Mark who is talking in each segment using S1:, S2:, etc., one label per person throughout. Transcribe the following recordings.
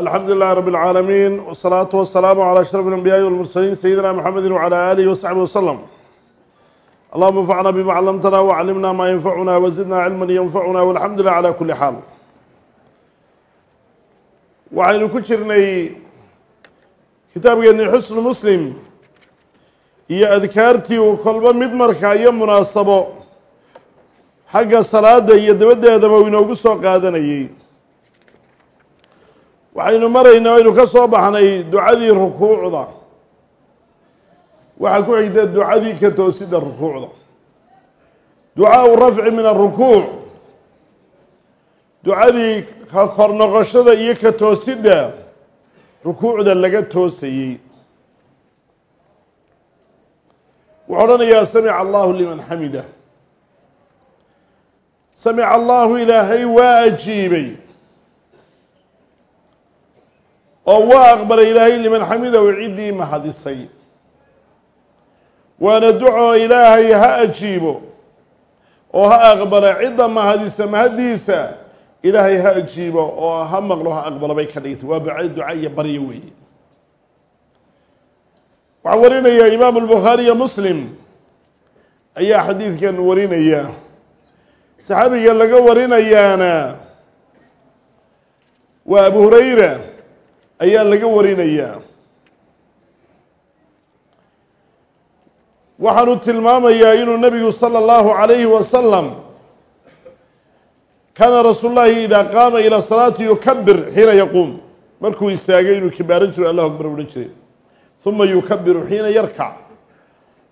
S1: alxamdu lilahi rab اlcaalamiin wsalaatu wasalaamu calى ashraf اlanbiyaai walmursaliin sayidina mxamedi wcalى alihi wasaxbi waslem allahuma anfacna bima clamtana waclimna maa yanfacuna wazidna cilma yanfacuna walxamdu lilah cala kuli xaal waxaynu ku jirnay kitaabkeeni xusnu muslim iyo adkaartii uu kolba mid markaa iyo munaasabo xagga salaada iyo dabadeedaba uu inoogu soo qaadanayey waxaynu maraynaa aynu ka soo baxnay ducadii rukuucda. Waxaa ku xigta ducadii ka toosida rukuucda. Ducaau rafci min arukuuc ducadii ka kor noqoshada iyo ka toosidda rukuucda laga toosayey. Wuxuu odhanayaa samica allahu liman xamida samica allahu ilaahay waa ajiibay oo waa aqbalay ilaahay liman xamidahu ciddii mahadisay waana duco ilaahay ha ajiibo oo ha aqbala cidda mahadisa mahaddiisa ilaahay ha ajiibo oo ha maqlo ha aqbalo bay ka dhigtay. Waa baca duca iyo baryo weeye waxaa warinaya imaamu albukhaari iyo muslim. Ayaa xadiidkan warinaya. Saxaabiga laga warinayaana waa abu hurayra ayaa laga warinayaa waxaanu tilmaamayaa inuu nabigu salى اllahu عalayhi wasalam kaana rasuul llahi idaa qaama ilى salaati yukabir xiina yaquum markuu istaagay inuu kibaaran jiro allahu akbar odhan jiray uma yukabiru xiina yarkac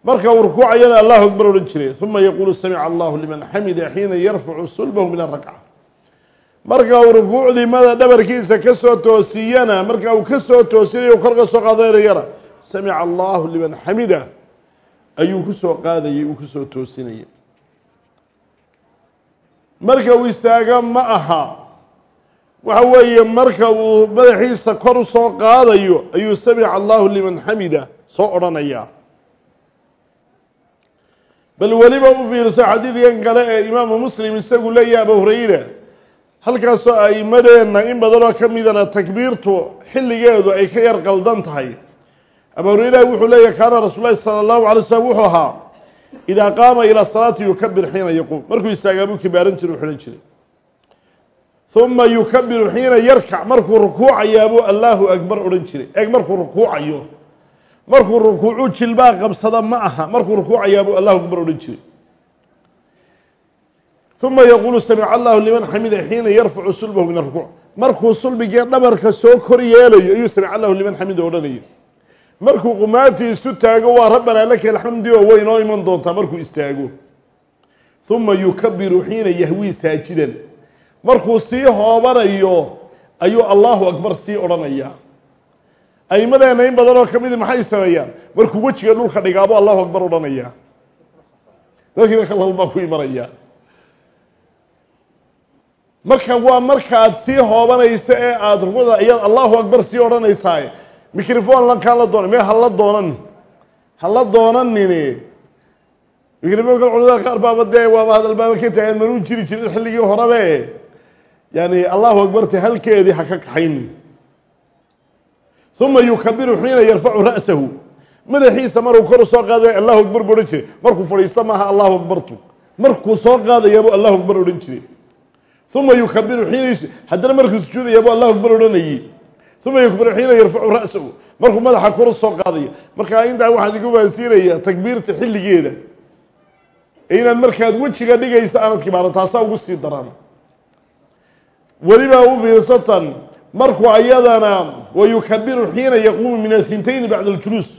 S1: marka uu rukuucayana allahu akbar odhan jiray uma yaquulu samica allahu liman xamida xiina yarfacu sulbahu min arakca marka uu rukuucdii mada dhabarkiisa ka soo toosiyana marka uu ka soo toosinayo kor ka soo qaadanayana samica allahu liman xamida ayuu ku soo qaadayay uu ku soo toosinayay. Marka uu istaaga ma aha. Waxa weeye marka uu madaxiisa kor u soo qaadayo ayuu samica allahu liman xamida soo odhanayaa. Bal weliba u fiirso xadiidkan kale ee imaamu muslim isagu leeyahy abu hurayra halkaasoo a'imadeenna in badanoo ka midana takbiirtu xilligeedu ay ka yar qaldan tahay. Abu hurayra wuxuu leeyahy kaana rasuul lahi sala allahu alay slam wuxuu ahaa idaa qaama ilaa salaati yukabir xiina yaquum. Markuu istaagaa buu kibaaran jira u xidhan jiray. Uma yukabiru xiina yarkac. Markuu rukuucayaabuu allahu akbar odhan jiray. Eeg markuu rukuucayo markuu rukuucu jilbaa qabsada ma aha. Markuu rukuucayaabuu allahu akbar odhan jiray uma yaquulu samica allahu liman xamida xiina yarfacu sulbahu min arukuuc markuu sulbigee dhabarka soo kor yeelayo ayuu samica allahu liman xamida odhanayo markuu qumaatii isu taago waa rabbanaa laka alxamdi oo way inoo iman doontaa markuu istaago uma yukabiru xiina yahwii saajidan markuu sii hoobanayo ayuu allahu akbar sii odhanayaa aimadeena in badanoo ka midi maxay sameeyaan markuu wejiga dhulka dhigaabo allahu akbar odhanayaa dadkiina khalal baa ku imanayaa marka waa markaad sii hoobanaysa ee aada rukuucda ayaad allahu akbar sii odhanaysaa microphone lankaan la doona me hala doonan hala doonanini microphonka culimada qaar baaba dee waaba hadalbaaba ka taagan manuu jiri jirin xilligii horabe yani allahu akbarta halkeedii ha ka kaxayn uma yukabiru xiina yarfacu ra'sahu. Madaxiisa maruu kor soo qaadaya allahu akbar bu odhan jiray. Markuu fadhiisto maaha allahu akbartu. Markuu soo qaadayabu allahu akbar odhan jiray uma yukabiru xiina haddana markuu sujuudayabu allahu akbar odhanayey uma yukabiru xiina yarfacu ra'sahu markuu madaxa kor soo qaadayo markaa intaa waxaan igu baansiinayaa takbiirta xilligeeda. inaad markaad wejiga dhigaysa aanad kibaaran taasaa ugu sii daran welibaa u fiirsatan markuu ayadana wa yukabiru xiina yaquumu min athintayni bacda aljuluus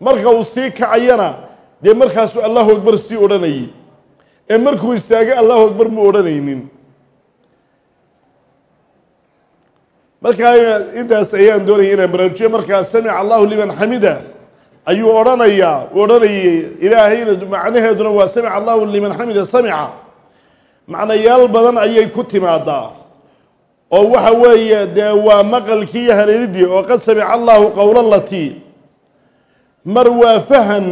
S1: marka uu sii kacayana dee markaasuu allahu akbar sii odhanayay. ee markuu istaagay allahu akbar mu odhanaynin markaa intaas ayaan doonaya inaan baraarujiyo. Markaa samica allahu liman xamida ayuu odhanayaa u odhanayay ilaahayna macnaheeduna waa samica allahu liman xamida samica. Macnayaal badan ayay ku timaadaa. Oo waxa weeye dee waa maqalkii iyo haleelidii oo qad samica allahu qowla latii mar waa fahan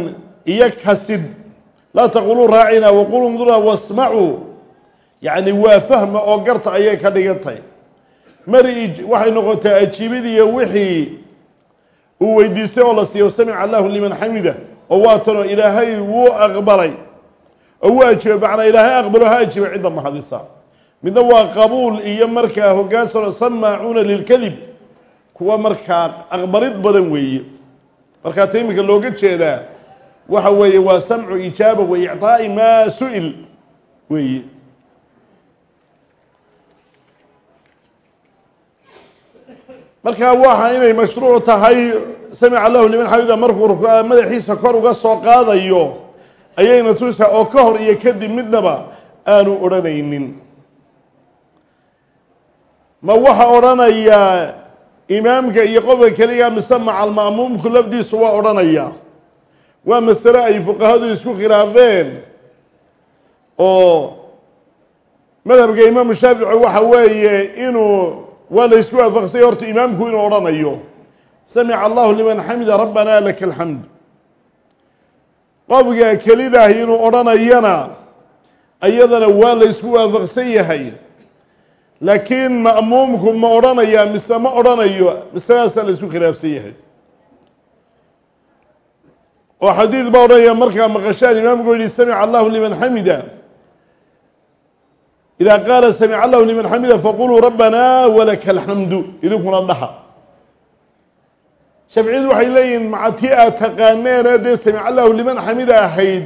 S1: iyo kasid. Laa taquluu raacina waquluu ndurna wasmacuu yacni waa fahma oo garta ayay ka dhigan tahay mari waxay noqotaa ajiibidiiyo wixii uu weydiistay oo la siiyo samica allahu liman xamida oo waa tanoo ilaahay wuu aqbalay oo wuu ajiibay macnaa ilaahay aqbalo ha ajiibay cidda mahadisa midna waa qabuul iyo markaa hogaansano samaacuuna lilkadib kuwa markaa aqbalid badan weeye. Markaa ta iminka looga jeedaa waxa weeye waa samcu ijaaba wa icطaa'i maa su'il weeye markaa waxa inay mashruuc tahay samica allahu liman xamida markuu madaxiisa kor uga soo qaadayo ayayna tusaa oo ka hor iyo kadib midnaba aanu odhanaynin. Ma waxa odhanayaa imaamka iyo qofka keliga mise macal ma'muumku lafdiisu waa odhanayaa waa masale ay fuqahadu isku khilaafeen oo madhabka imaamu shaafici waxa weeye inuu waa la isku waafaqsay horta imaamku inuu odhanayo. Samica allahu liman xamida rabbana laka alxamd qofka kelidaahi inuu odhanayana iyadana waa la isku waafaqsan yahay. Laakiin ma'muumku ma odhanayaa mise ma odhanayo masalaasaa la isku khilaafsan yahay. Oo xadiid baa odhanaya markaa maqashaan imaamku yihi samica allahu liman xamida idaa qaala samica allahu liman xamida faquluu rabbana walaka alxamdu idinkuna dhaha shafciyadu waxay leeyihiin maca tii aad taqaaneena dee samica allahu liman xamida ahayd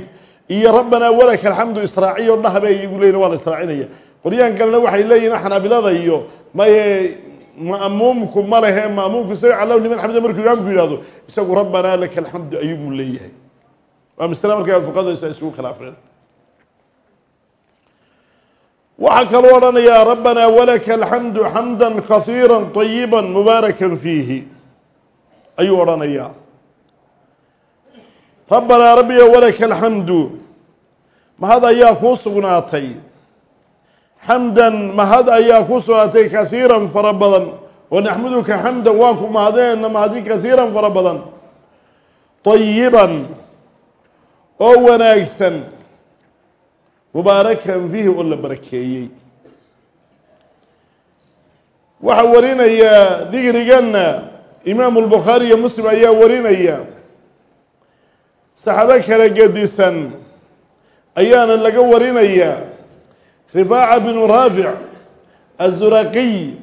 S1: iyo rabbanaa walaka alxamdu israaciyo dhaha bay iyagu leeyihiin waa la israacinaya qoryahan kalena waxay leeyihiin xanaabilada iyo maye ma'muumku ma lehe ma'muumku samica allahu liman xamida markuu imaamku yidhahdo isagu rabbanaa laka alxamdu ayugu leeyahay waa masale markaa fuqadaysa isugu khilaafeen waxaa kaloo odhanayaa rabbanaa walaka alxamdu xamda kasiira طayiba mubaarakan fiihi. Ayuu odhanayaa rabbanaa rabbiga walaka alxamdu mahad ayaa kuu sugnaatay. Xamdan mahad ayaa kuu sugnaatay kasiiran fara badan. Oo naxmuduka xamdan waa ku mahadeenna mahadin kasiiran fara badan. طayiban oo wanaagsan mubaarakan fiihi oo la barakeeyey waxaa warinaya digriganna imaamu lbukhaari iyo muslim ayaa warinaya saxaabo kala gedisan ayaana laga warinaya rifaaca binu raafic azuraqiy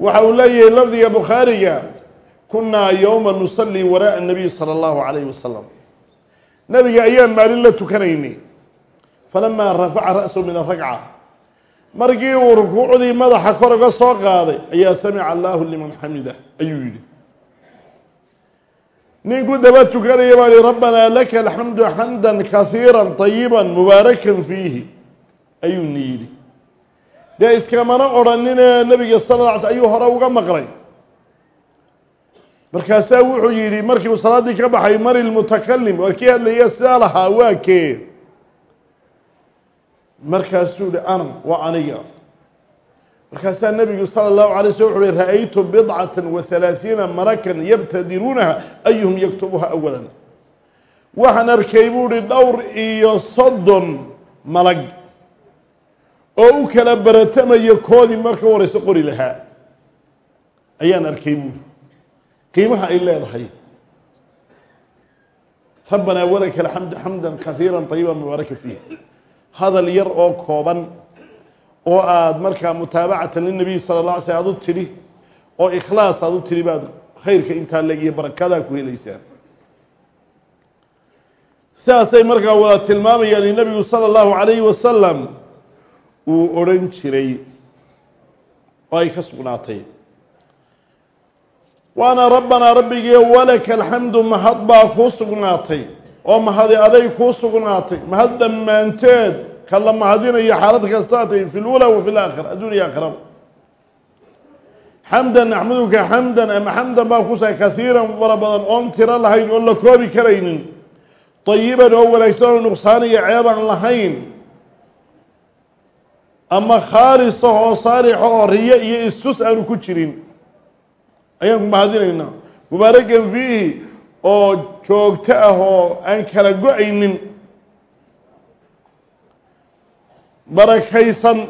S1: waxa uu leeyahay lafdiga bukhaariga kunaa yowma nusalii waraءa الnabiy salى اllahu alayh wasalam nabiga ayaan maalin la tukanaynay falamaa rafaca ra'su min aragca markii uu rukuucdii madaxa kor uga soo qaaday ayaa samica allahu liman xamida ayuu yidhi ninku daba tukanaya baa hi rabbanaa laka alxamdu xamda kasiira طayiba mubaarakan fiihi ayuuna yidhi dee iskamana odhanine nabiga sal la ayuu hore uga maqlay markaasaa wuxuu yidhi markii uu salaaddii ka baxay mari lmutakalim waa kii hadlaya sidaa lahaa waa kee markaasuu yihi ana waa aniga markaasaa nabigu salى الlahu alay slm wuxu uhi ra-aytu bidcata wa halaaثiina marakan yabtadiruunaha ayuhum yaktubuha awala waxaan arkay buu hi dhowr iyo soddon malag oo u kala baratamayo koodii marka u horeyso qori lahaa ayaan arkay buuhi qiimaha ay leedahay rabbanaa walaka alxamdu xamda kaiira طayiba mubaaraka fiih hadal yar oo kooban oo aada markaa mutaabacatan linabiy sala la alay sl aad u tidhi oo ikhlaas aad u tidhi baad khayrka intaa leg iyo barakadaa ku helaysaa sidaasay markaa wada tilmaamayaan in nabigu sala allahu calayhi wasalam uu odhan jiray oo ay ka sugnaatay. Waana rabbanaa rabbigiio walaka alxamdu mahad baa kuu sugnaatay oo mahadi aday kuu sugnaatay mahad dhammaanteed ka la mahadinayo xaalad kastaatay fi lula wa fi laakhira adduuniya aakhiraba xamdan naxmaduka xamdan ama xamdan baa kusa kasiiran fara badan oon tiro lahayn oon la koobi karaynin. Dayiban oo wanaagsan oo nuqsaaniyo ceebaan lahayn. Ama khaalisa oo saalixa oo riyo iyo istus aanu ku jirin. Ayaan ku mahadinaynaa mubaarakan fiihi oo joogto ah oo aan kala go'aynin barakaysan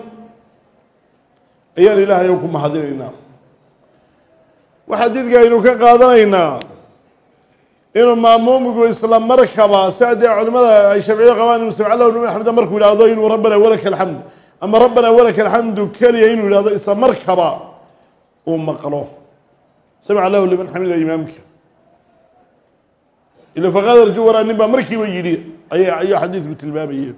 S1: ayaan ilaahay ku mahadinaynaa waxaa xadiidka aynu ka qaadanaynaa inuu maamuumigu isla markaba si haddee culimada ay shafciyada qabaan inuu samc lahu liman markuu yidhahdo inuu rabbana walaka alxamd ama rabbana walaka alxamdu keliya inuu yidhahdo isla markaba uu maqlo. Samca lahu liman xamida imaamka ila faqad arju waraa nin baa markiiba yidhi ay ayuu xadiidku tilmaamayeen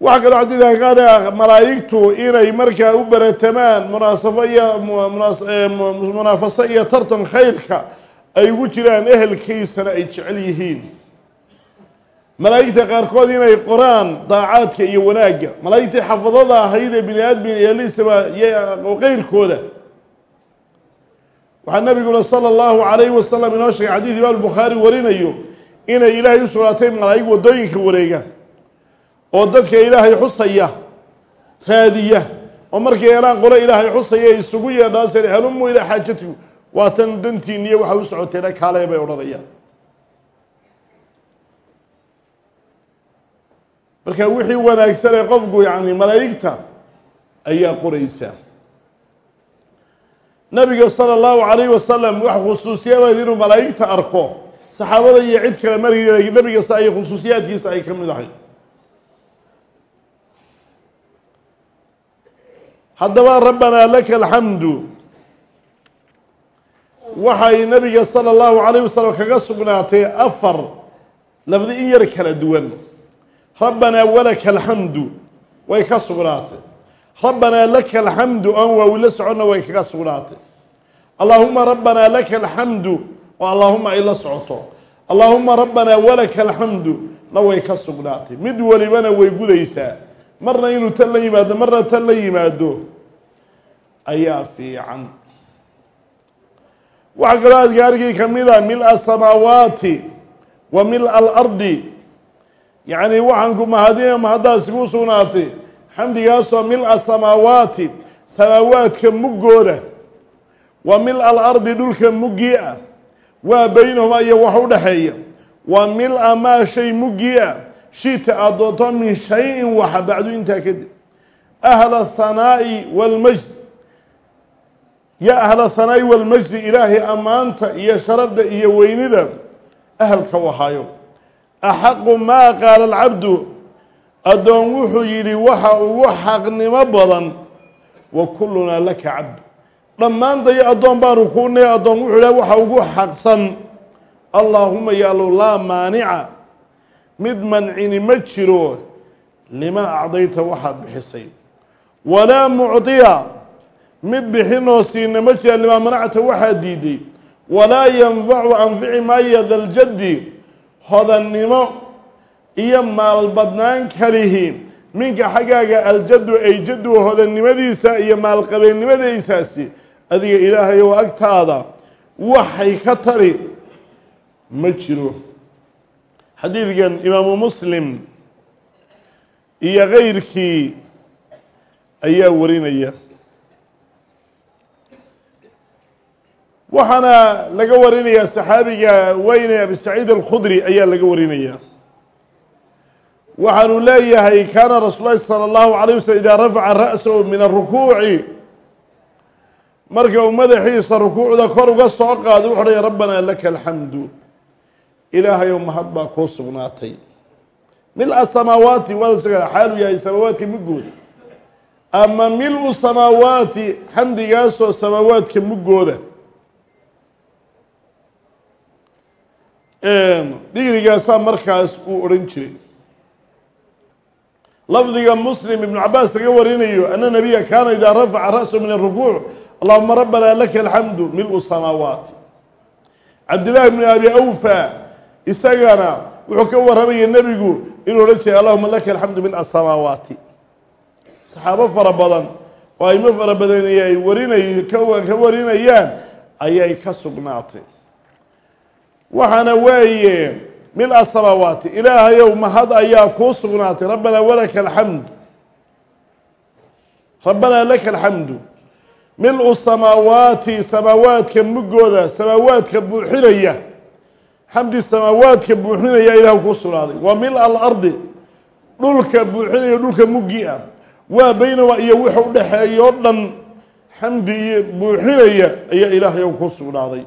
S1: waxaa kaloo xadiidka qaada malaa'igtu inay markaa u beratamaan munaasafo iyo munaafaso iyo tartan khayrka ay ugu jiraan ehelkiisana ay jecel yihiin malaa'igta qaarkood inay qoraan daacaadka iyo wanaagga malaa'igtii xafadada ahayd ee bini aadmin elisaba iyo qeyrkooda waxaa nabiguna sala allahu calayhi wasalam inoo sheegay xadiid imaam bukhaari warinayo inay ilaahay u sugnaatay malaa'ig waddooyinka wareega oo dadka ilaahay xusaya raadiya oo markay helaan qolo ilaahay xusaya ay isugu yeedhaaseen halumu ilaa xaajatigu waa tan dantiiniyo waxa u socoteena kaale bay odhanayaan. Marka wixii wanaagsan ee qofku yacni malaa'igta ayaa qoraysa nabiga sala allahu calayhi wasalam wax khusuusiyabayd inuu malaa'igta arko. Saxaabada iyo cid kale markii nabigasa ay khusuusiyaadkiisa ay ka mid ahay. Haddaba rabbanaa laka alxamdu waxay nabiga sala allahu calayh wasalam kaga sugnaatay afar lafdi in yar kala duwan. Rabbanaa walaka alxamdu way ka sugnaatay rabbanaa laka alxamdu oon waawila soconna way kaga sugnaatay. Allaahuma rabbanaa laka alxamdu oo allaahuma ay la socoto. Allaahuma rabbanaa walaka alxamdu na way ka sugnaatay. Mid walibana way gudaysaa. Marna inuu tan la yimaado marna tan la yimaado ayaa fiican. Waxaa kaloo adgaarkii ka mida mil-a samaawaati wa mil-a alardi yacni waxaan ku mahadina mahaddaasi ku sugnaatay xamdigaasoo mil-a samaawaati samaawaadka muggooda wa mil-a alardi dhulka muggii ah waa beynahuma iyo wax u dhexeeya wa mil-a maa shay muggii ah shita aad doonto min shay-in waxa bacdu intaa kadib. Ahla athanaa'i waalmajd yaa ahla hanaa'i walmajdi ilaahay ammaanta iyo sharafda iyo weynida ahalka wahaayo axaqu maa qaala alcabdu addoon wuxuu yidhi waxa ugu xaqnimo badan wa kullunaa laka cabd. Dhammaantayo addoon baanu kuu nay addoon wuxuu idhaha waxa ugu xaqsan allaahuma yaalow laa maanica. Mid mancini ma jiro lima acdayta waxaad bixisay. Walaa mucdiya. Mid bixinoo siina ma jira limaa manacta waxaa diiday walaa yanfacu anfici maayo daljaddi hodannimo iyo maalbadnaan kalihi minka xaggaaga aljaddu ay jaddu hodannimadiisa iyo maalqabeennimadiisaasi adiga ilaahayow agtaada waxay ka tari. Ma jiro. Xadiidkan imaamu muslim iyo kayrkii ayaa warinaya. Waxaana laga warinayaa saxaabiga weyne abi saciid alkhudri ayaa laga warinaya waxaanu leeyahay kaana rasuul lahi salى اllahu alayه waslm idaa rafaca ra'sahu min arukuuci marka uu madaxiisa rukuucda kor uga soo qaado wuxu odhaya rabbanaa laka alxamdu ilaahayow mahad baa kuu sugnaatay mil-a samaawaati waa xaalu yahay samaawaadka muggooda ama mil-u samaawaati xamdigaasoo samaawaadka muggooda digrigaasaa markaas uu odhan jiray lafdiga muslim ibnu cabaas laga warinayo ana nabiya kaana idaa rafaca ra'sahu min arukuuc allahuma rabbana laka alxamdu mil-u samaawaati. Cabdillahi bni abi awfa isagana wuxuu ka warramaya nebigu inuu odhan jiray allahuma laka alxamdu mil-a samaawaati. Saxaabo fara badan oo aymo fara badan ay warinay ka warinayaan ayay ka sugnaatay. Waxaana weeye mil-a samaawaati ilaahayow mahad ayaa kuu sugnaatay rabbanaa walaka alxamd rabbanaa laka alxamdu mil-u samaawaati samaawaadka muggooda samaawaadka buuxinaya. Xamdi samaawaadka buuxinaya ilah kuu sugnaaday. Wa mil-a alardi dhulka buuxinaya dhulka muggi ah. Waa baynama iyo wuxu udhaxeeya o dhan. Xamdi buuxinaya ayaa ilaahay ou ku sugnaaday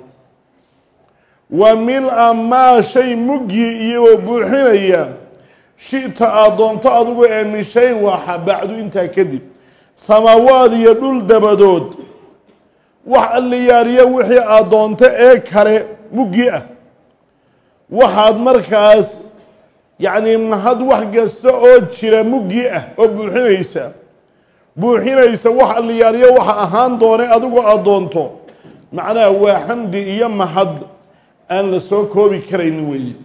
S1: wa mil-a maa shay muggii iyagoo buuxinaya shita aad doonto adigu ee min shayin waaxa bacdu intaa kadib. Samaawaad iyo dhul dabadood wax alliyaariya wixii aad doonto ee kale muggi ah. Waxaad markaas yacni mahad wax kasta oo jira muggi ah oo buuxinaysa. Buuxinaysa wax alliyaariya waxa ahaan doone adigu aad doonto macnaha waa xamdi iyo mahad aan la soo koobi karaynin weeye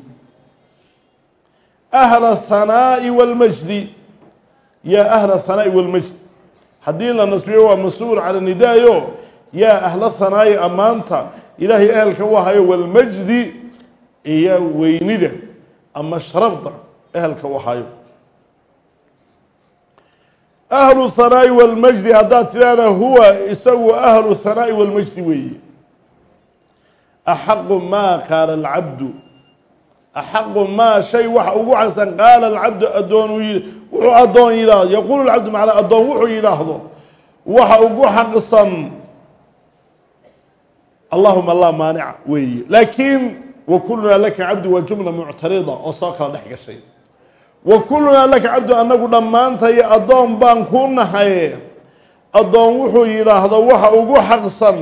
S1: ahla hanaa'i walmajdi yaa ahla hanaa'i walmajd haddii la nasbiyo waa mas'uul cala nidaayo yaa ahla hanaa'i ammaanta ilaahay ehelka u ahayo walmajdi iyo weynida ama sharafda ehelka u ahayo ahlu hanaa'i walmajdi haddaad tidhaahda huwa isagu ahlu hanaa'i walmajdi weeye axaqu maa qaala alcabdu axaqu maa shay waxa ugu xasan qaala alcabdu adoon wuxuu addoon yidhaahdo yaquulu lcabdu macnaa addoon wuxuu yidhaahdo waxa ugu xaqsan allahuma laa maanica weeye laakiin wa kulunaa laka cabdu waa jumla muctarida oo soo kala dhex gashay wa kulunaa laka cabdu annagu dhammaantay addoon baan kuu nahaye addoon wuxuu yidhaahdo waxa ugu xaqsan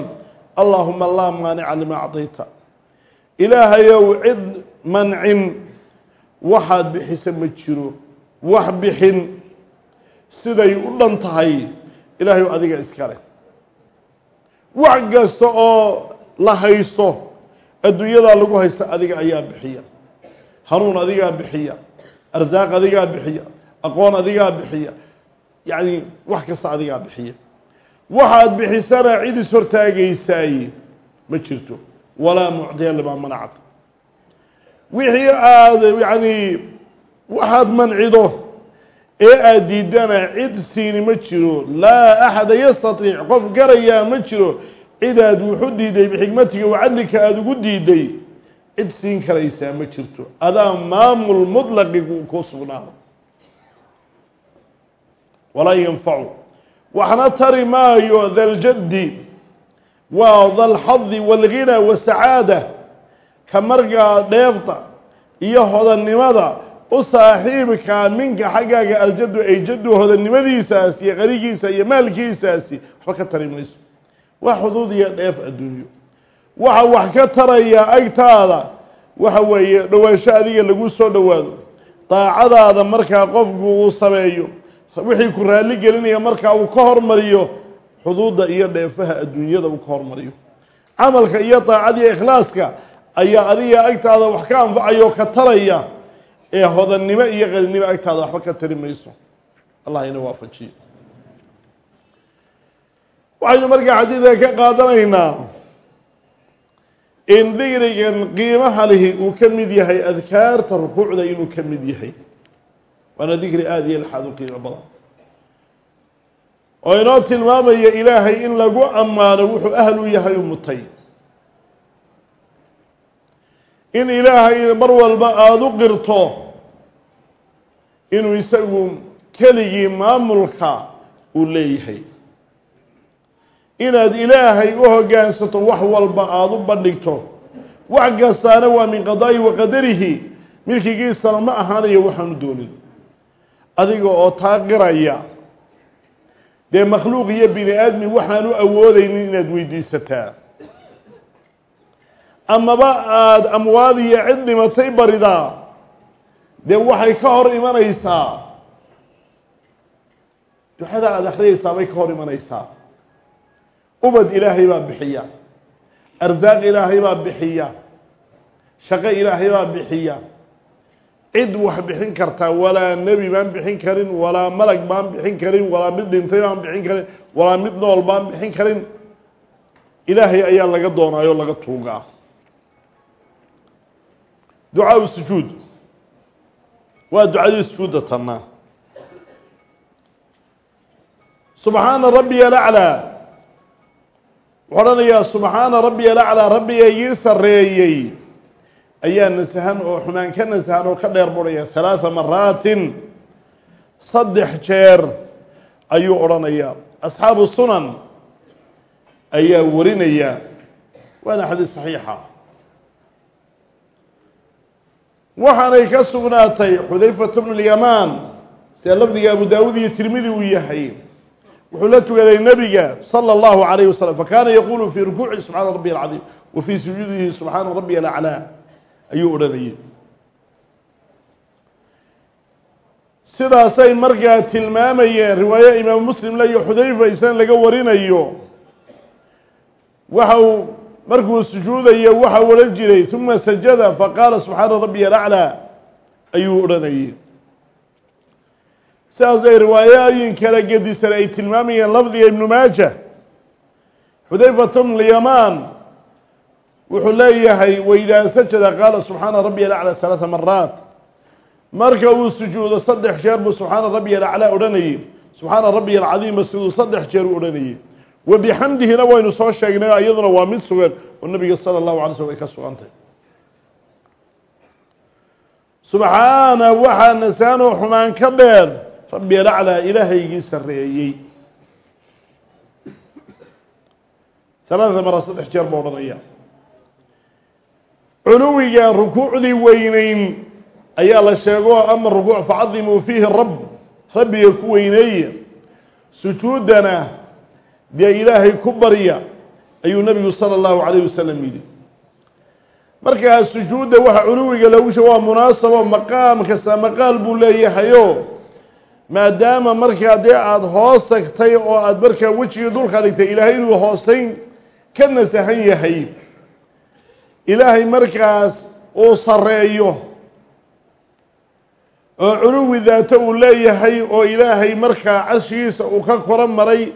S1: allaahuma laa maanica lima acطayta ilaahayow cid mancin waxaad bixisa ma jiro. Wax bixin. Siday u dhan tahay ilaahayow adiga iska leh. Wax kasta oo la haysto adduunyadaa lagu haysta adiga ayaa bixiya. Hanuun adigaa bixiya. Arsaaq adigaa bixiya. Aqoon adigaa bixiya. Yacni wax kasta adigaa bixiya waxaad bixisana cid is hortaagaysaay ma jirto. Walaa mucdiya limaa manacta wixii aada yacni waxaad mancido ee aada diidana cid siini ma jiro. Laa axada yastatiic. Qof garayaa ma jiro. Cidaad wuxu diiday bixikmatiga wacadlika aada ugu diiday. Cid siin karaysaa ma jirto. Adaa maamul mutlaqi ku sugnaado. Walaa yanfacu waxna tari maayo daljaddi waa dalxadi walghina wasacaada ka markaa dheefta iyo hodannimada u saaxiibkaa minka xaggaaga aljaddu ay jaddu hodannimadiisaasi iyo qarigiisa iyo maalkiisaasi waxba ka tari mayso. Waa xuduud iyo dheef adduunyo. Waxa wax ka taraya agtaada waxa weeye dhowaansho adiga lagu soo dhowaado. Daacadaada markaa qofku uu sameeyo wixii ku raalli gelinaya markaa uu ka hormariyo xuduudda iyo dheefaha adduunyada uu ka hormariyo. Camalka iyo daacada iyo ikhlaaska ayaa adiga agtaada wax ka anfacayo ka taraya ee hodannimo iyo qalinimo agtaada waxba ka tari mayso. Allah ina waafajiyo. Waxaynu markaa xadiidka ka qaadanaynaa in dikrigan qiimaha lihi uu ka mid yahay adkaarta rukuucda inuu ka mid yahay waana dikri aada iyo laxaad u qiimo badan. Oo inoo tilmaamaya ilaahay in lagu ammaano wuxuu ahal u yahay u mutay in ilaahay mar walba aada u qirto inuu isagu keligii maamulka uu leeyahay. Inaad ilaahay u hoggaansato wax walba aada u bandhigto. Wax kastaana waa min qadaa'i wa qadarihi. Milkigiisana ma ahaanayo waxaanu doonin adiga oo taa qiraya dee makhluuq iyo bini aadmi waxaanu awoodaynin inaad weydiisataa. Amaba aada amwaad iyo cid dhimatay baridaa dee waxay ka hor imanaysaa. Duxada aada akhriyaysaa bay ka hor imanaysaa. Ubad ilaahay baa bixiya. Arsaaq ilaahay baa bixiya. Shaqo ilaahay baa bixiya cid wax bixin kartaa walaa nebi baan bixin karin walaa malag baan bixin karin walaa mid dhintay baan bixin karin walaa mid nool baan bixin karin. Ilaahay ayaa laga doonaayo laga tuugaa. Ducaau sujuud. Waa ducadii sujuudda tannaa subxaana rabbiya alaclaa wuxuu odhanayaa subxaana rabbiya alaclaa rabbiga ii sarreeyey ayaa nasahan oo xumaan ka nasahan oo ka dheer buraya halaaa maraatin. Saddex jeer ayuu odhanaya. Asxaabu sunan ayaa warinaya. Waana xadiis saxiixa ah. waxaanay ka sugnaatay xudayfata bnu lyamaan sida lafdiga abu daawud iyo tirmidi uu yahay. Wuxuu la tugaday nebiga salى اllahu alayh waslm fakaana yaquulu fii rukuucihi subxaana rabiy alcadiim. Wa fii sujuudihi subxaana rabiy alaclaa ayuu odhanayay. Sidaasay markaa tilmaamayeen riwaayo imaamu muslim le iyo xudayfa isna laga warinayo. Waxa uu markuu sujuudayo waxa u odhan jiray uma sajada faqaala subxaana rabbiy alaclaa ayuu odhanayay. Sidaas ay riwaayooyin kala gedisan ay tilmaamayeen lafdiga ibnu maaja xudayfat bn lyamaan wuxuu leeyahay waidaa sajada qaala subxaana rabbiy alaclaa halaaa maraat marka uu sujuudo saddex jeer buu subxaana rabbiy alaclaa odhanayay subxaana rabbiy alcadiima siduu saddex jeer u odhanayay wa bixamdihina waynu soo sheegnay iyaduna waa mid sugan oo nabiga sala allahu alay slm ay ka sugantay. Subxaana waxaa nasaanoo xumaan ka dheer rabbi alaclaa ilaahaygii sarreeyey. Talaata mara saddex jeer buu odhanaya culuwiga rukuucdii weyneyn ayaa la sheego ama rukuuc facadimuu fiihi rab rabbiga ku weyneeya sujuudana dee ilaahay ku barya ayuu nabigu sala allahu calayh wasalam yidhi. Markaa sujuudda waxa culuwiga lagu sheeg waa munaasabo maqaam kasta maqaal buu leeyahayo maadaama markaa dee aada hoos tagtay oo aada markaa wejigii dhulka dhigtay ilaahay inuu hooseyn ka nasahan yahay ilaahay markaas uu sarreeyo oo culuwi daato uu leeyahay oo ilaahay markaa carshigiisa uu ka koro maray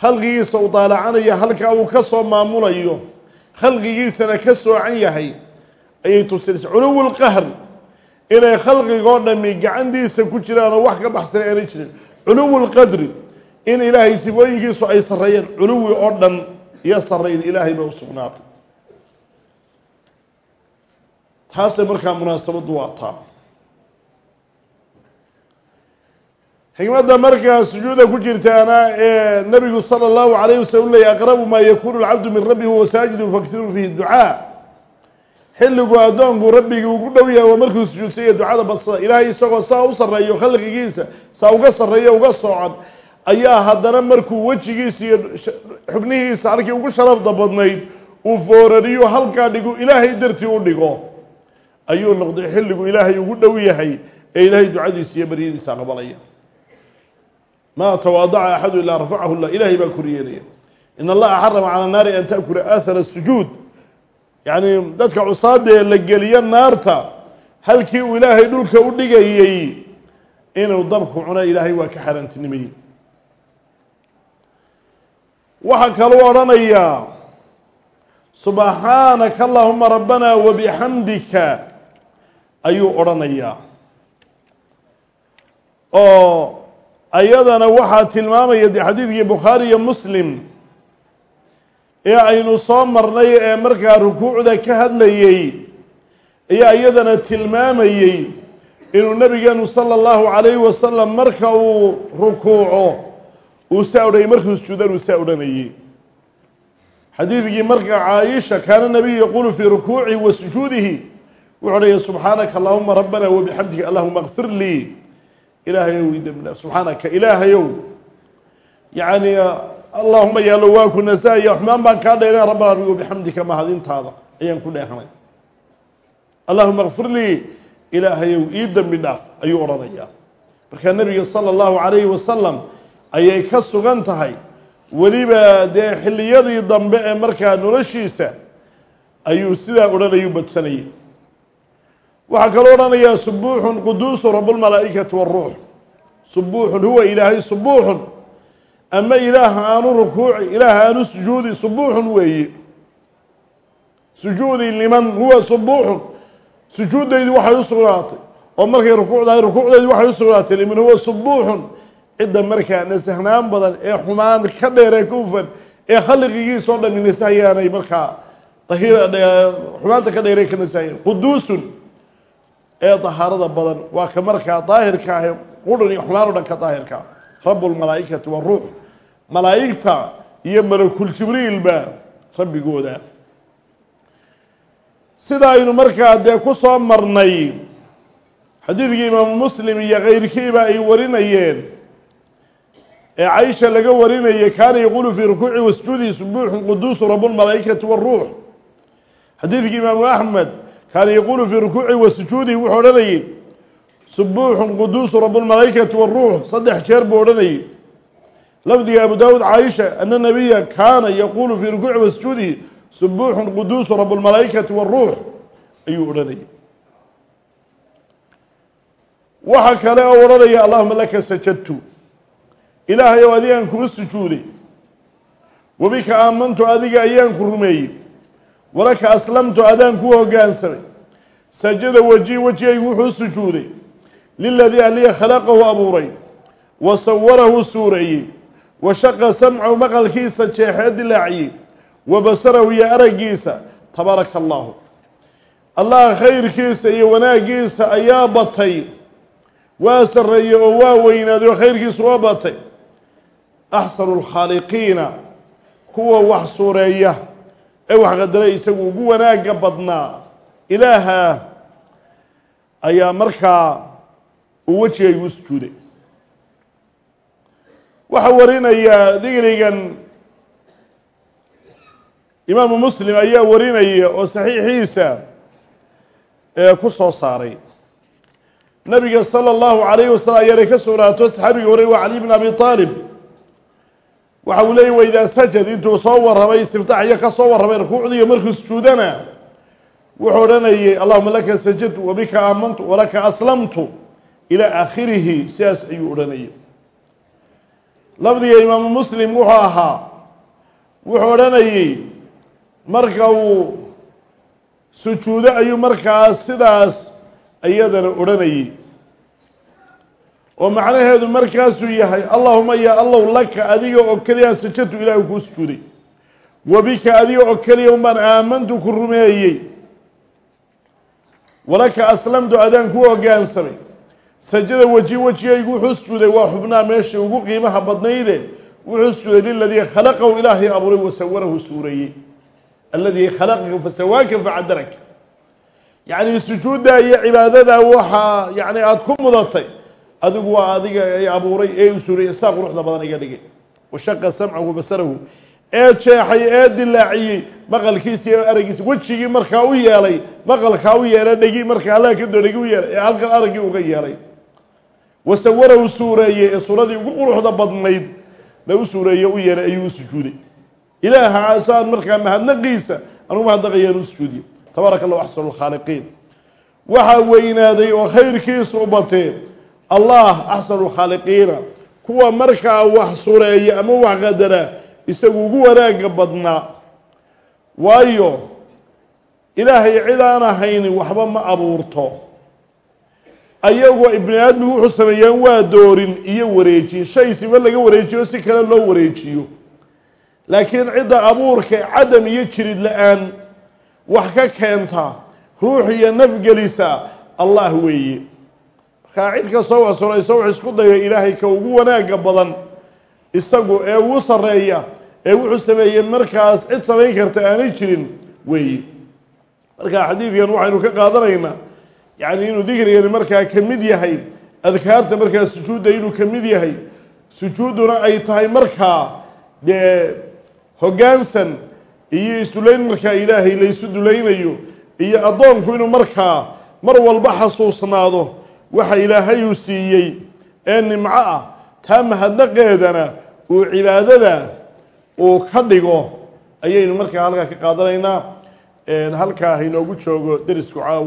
S1: khalqigiisa uu daalacanaya halkaa uu ka soo maamulayo khalqigiisana ka soocan yahay ayay tusinaysa culuwi lqahr inay khalqigoo dhami gacantiisa ku jiraan oo wax ka baxsan aanay jirin. Culuwi lqadri in ilaahay sifooyinkiisu ay sarreeyeen culuwi oo dhan iyo sarrayn ilaahay bay u sugnaatay taasay markaa munaasabaddu waa taa. Markaa sujuuda ku jirtaana ee nabigu sala allahu alayh wasalam leeyay aqrabu maa yakunu lcabdu min rabbihi huwa saajidun faksiru fihi ducaa. Xilligu addoonku rabbigii ugu dhow yahay waa markuu sujuudsaya ducada badsada ilaahay isagoo saa u sarreeyo khalqigiisa saa uga sarreeyo uga soocan ayaa haddana markuu wejigiisa iyo xubnihiisa halkii ugu sharafda badnayd uu foorariyo halkaa dhigu ilaahay dartii u dhigo ayuu noqday xilligu ilaahay ugu dhow yahay ee ilaahay ducadiisa iyo baryadiisa aqbalaya. Maa tawaadaca axadu ilaa rafacahu llah ilaahay baa kor yeelaya in allaha xarama cala naari an taakula aahara sujuud yacni dadka cusaada ee la geliyo naarta halkii uu ilaahay dhulka u dhigayey inuu dabku cuno ilaahay waa ka xaaraantinimayey waxaa kaluu odhanayaa subxaanaka allahuma rabbana wabixamdika ayuu odhanayaa. Oo ayadana waxaa tilmaamaya de xadiidkii bukhaari iyo muslim ee aynu soo marnay ee markaa rukuucda ka hadlayey ayaa iyadana tilmaamayey inuu nabigeenu sala allahu calayhi wasalam marka uu rukuuco uu saa odhanayay markuu sujuudan uu saa odhanayey xadiidkii marka caaisha kaana nabiyu yaquulu fii rukuucihi wa sujuudihi wuxuu odhaya subxaanaka allahuma rabbana wabixamdika allahuma kfir lii ilaahayow idembidhaaf subxaanaka ilaahayow yacni allahuma yaalo waa ku nasaaya xumaan baan kaa dheereen rabbana arbigo bixamdika mahadintaada ayaan ku dheehanay allahuma kfir lii ilaahayow ii dembi dhaaf ayuu odhanayaa. Markaa nebiga sala allahu calayhi wasalam ayay ka sugan tahay weliba dee xilliyadii dambe ee markaa noloshiisa ayuu sidaa odhanayuu badsanayay waxaa kaloo odhanayaa subuuxun quduusu rablmalaa'ikati waruux subuuxun huwa ilaahay subuuxun. Ama ilaah aanu rukuuci ilaah aanu sujuudi subuuxun weeye sujuudi liman huwa subuuxun. Sujuuddaydu waxay u sugnaatay. Oo markay rukuucdahay rukuucdaydu waxay u sugnaatay. Liman huwa subuuxun. Cidda markaa nasahnaan badan ee xumaan ka dheer ee ka ee khalqigiisa oo dhami nasahayaanay markaa xumaanta ka dheeree ka nasahayaan quduusun ee dahaarada badan waa ka markaa daahirka ah qudhan iyo xumaan o dhan ka daahirka. Rabu lmalaa'ikati waruux malaa'igta iyo malakul jibriilba rabbigooda. Sida aynu markaa dee ku soo marnay xadiidkii imaamu muslim iyo keyrkiiba ay warinayeen ee caisha laga warinayay kaana yaquulu fii rukuuci wasjuudi subuuxun quduusu rabulmalaa'ikati waruux xadiidkii imaamu axmed kaana yaquulu fii rukuuci wasujuudihi wuxuu odhanayay subuuxun quduusu rabulmalaa'ikati waruux saddex jeer buu odhanayay. Lafdiga abu daawuud caaisha ana nabiya kaana yaquulu fii rukuuci wasujuudihi subuuxun quduusu rabulmalaa'ikati waruux ayuu odhanayay. Waxa kale oo odhanaya allahuma laka sajadtu ilaahay ow adigaan kuu sujuuday wabika aamantu adiga ayaan ku rumeeyey walaka aslamtu adaan kuu hoggaansamay sajada weji wejigaygu wuxuu sujuuday. Liladii aliya khalaqahu abuuray. Wa sawarahu suureeyey wa shaqa samcahu maqalkiisa jeexee dilaaciyey wa basarahu iyo araggiisa tabaaraka allaahu allah khayrkiisa iyo wanaaggiisa ayaa batay. Waa sarreeyey oo waa weynaaday oo khayrkiisu waa batay. Axsanu lkhaaliqiina kuwa wax suureeya ee wax qadara isagu ugu wanaagga badnaa. Ilaaha ayaa markaa uu wejigaygu sujuuday. Waxaa warinaya digrigan imaamu muslim ayaa warinaya oo saxiixiisa ee ku soo saaray. Nabiga salى اllahu alayh wasalam ayaanay ka sugnaato saxaabiga horey waa cali bn abi aalib waxa uu leeyay waidaa sajad intuu soo warramay istiftaxiyo ka soo warramay rukuucdiiyo markuu sujuudana wuxuu odhanayay allahuma laka sajadtu wabika aamantu walaka aslamtu ilaa aakhirihi sidaas ayuu odhanayay. Lafdiga imaamu muslim wuxuu ahaa wuxuu odhanayey marka uu sujuudo ayuu markaas sidaas iyadana odhanayey oo macnaheedu markaasuu yahay allahuma ya allow laka adiga oo keliya sajadtu ilaahu kuu sujuuday. Wabika adiga oo keliya unbaan aamantu ku rumeeyey. Walaka aslamtu adaan ku hoggaansamay sajada weji wejigaygu wuxuu sujuuday waa xubnaa meesha ugu qiimaha badnayde wuxuu sujuuday liladii khalaqahu ilaahay abuuray wasawarahu suureeyey aladii khalaqaka fasawaaka facadalaka yacni sujuudda iyo cibaadada waxaa yani aada ku mudatay adigu waa adiga ay abuuray ee u suureeyey saa quruxda badan iga dhigay. Washaqa samcahu basarahu. Ee jeexay ee dilaaciyey maqalkiisa iyo aragiisa wejigii markaa u yeelay maqalkaa u yeelay dhegi markaa allah ka doonagi u yeelay ee halkan araggii uga yeelay. Wasawarahu suureeyey ee suuradii ugu quruxda badnayd na u suureeye u yeelay ayuu u sujuuday. Ilaaha saan markaa mahadnaqiisa anugu mahadnaqayaan u sujuudiye tabaaraka allahu axsanu lkhaaliqiin waxaa weynaaday oo khayrkiisu u batee allah axsanu lkhaaliqiina kuwa markaa wax sureeya ama wax qadara isagu ugu wanaagga badnaa waayo ilaahay cid aan ahayni waxba ma abuurto. Ayagoo ibni aadmigu wuxuu sameeyaan waa doorin iyo wareejin. Shay siba laga wareejiyo si kale loo wareejiyo. Laakiin cidda abuurka cadam iyo jirid la'aan wax ka keenta ruux iyo nafgelisa allah weeye markaa cid kastoo wax surayso wax isku daya ilaahay ka ugu wanaagga badan. Isagu ee ugu sarreeya ee wuxuu sameeyey markaas cid samayn karta aanay jirin weeye marka xadiidkan waxaynu ka qaadanaynaa yacni inuu dikrigani markaa ka mid yahay adkaarta markaa sujuudda inuu ka mid yahay sujuudduna ay tahay markaa dee hoggaansan iyo isdulayn markaa ilaahay laysu dulaynayo iyo addoonku inuu markaa mar walba xasuusnaado waxa ilaahay uu siiyey ee nimco ah taa mahadnaqeedana uu cibaadada uu ka dhigo. Ayaynu markaa halkaa ka qaadanaynaa halkaa hainoogu joogo derisku caawo